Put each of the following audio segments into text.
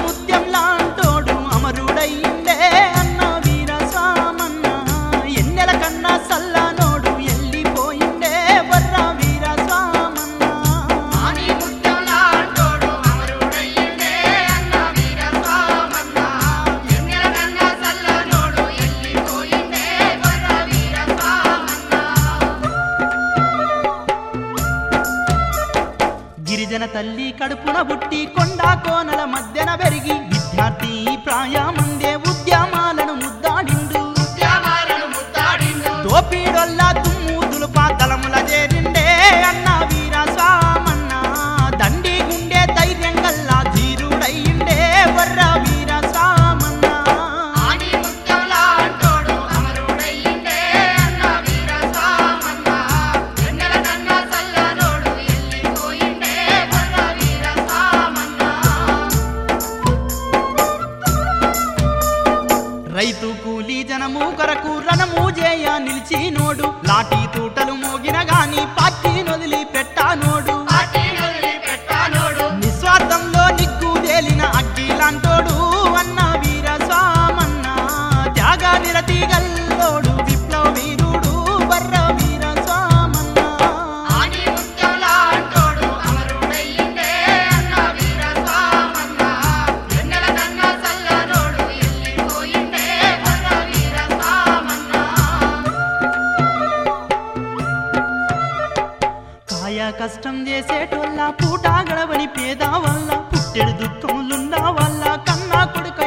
ಮುದ್ಯ కన్న తల్లి కడుపున బుట్టి కొండా కోనల మధ్యన పెరిగి విద్యార్థి ప్రాయమంది. జనము కొరకు రణము చేయ నిలిచి నోడు లాఠీ తూటలు మోగిన గాని పార్టీ నొదిలి పెట్టానోడు. నిస్వార్థంలో నిగ్గు తేలిన అగ్గి లాంటోడు అన్న వీర స్వామన్న త్యాగ నిరతి గల్లోడు ఆయా కష్టం చేసేటోళ్ళ పూట గడవని పేద వల్ల పుట్టెడు దుఃఖంలున్న వల్ల కన్నా కొడుక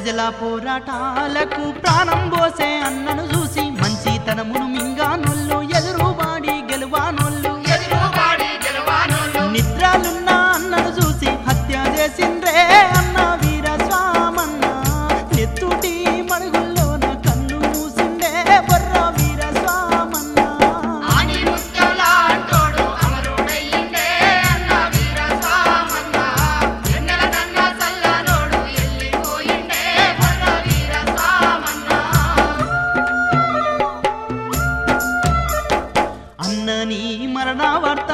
ప్రజల పోరాటాలకు ప్రాణం పోసే అన్నను చూసి మంచితనమును మింగా నొల్లు ఎదురు சரணவர்த்த